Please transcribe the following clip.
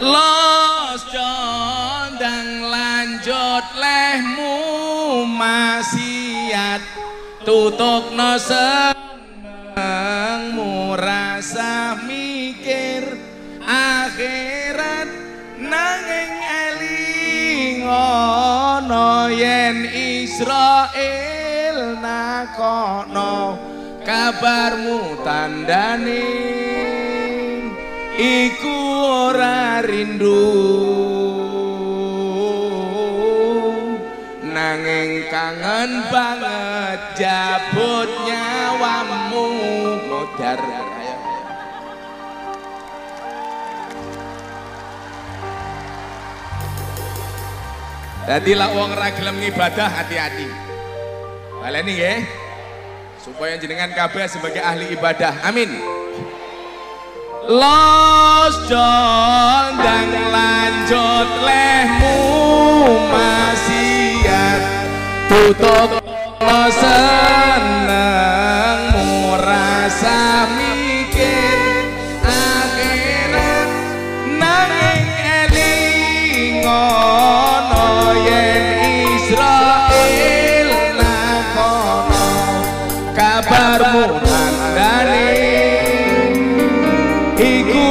Los condang lanjut lehmu maksiat tutuk no senengmu rasa mikir. Akhirat nanging eling ono yen Israel nakono. Kabarmu tandane iku rindu nanging kangen banget jabut nyawamu modar Jadi lah wong ra gelem ngibadah hati-hati. Baleni nggih. Supaya jenengan kabeh sebagai ahli ibadah. Amin. Los condang maksiat. Tutup seneng merasa mikir. Akhirat nanging eling ono yen Israel nakono kabarmu tandane iku